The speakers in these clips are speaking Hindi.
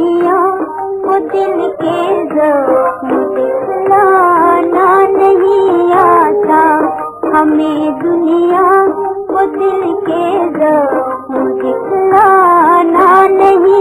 दुनिया को दिल के के जख्म दिखलाना नहीं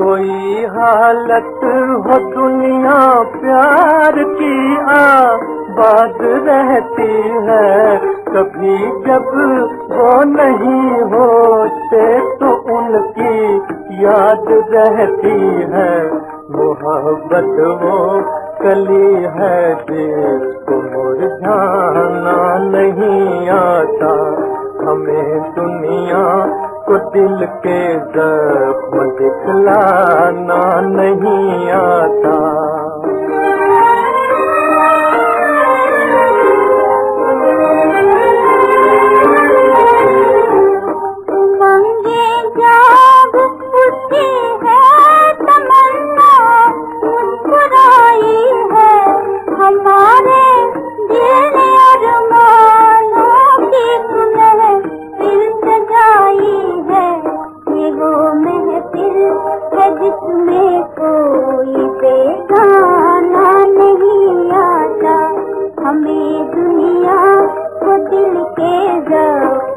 नहीं हालत हो दुनिया प्यार की आबाद रहती है। कभी जब वो नहीं होते तो उनकी याद रहती है। मोहब्बत वो कली है जिसको मुरझाना नहीं आता। हमें दुनिया को दिल के जख्म दिखलाना नहीं आता।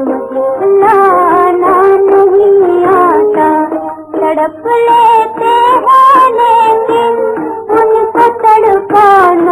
मुझे नहीं आता। तड़प लेते हैं लेकिन उनको तड़पाना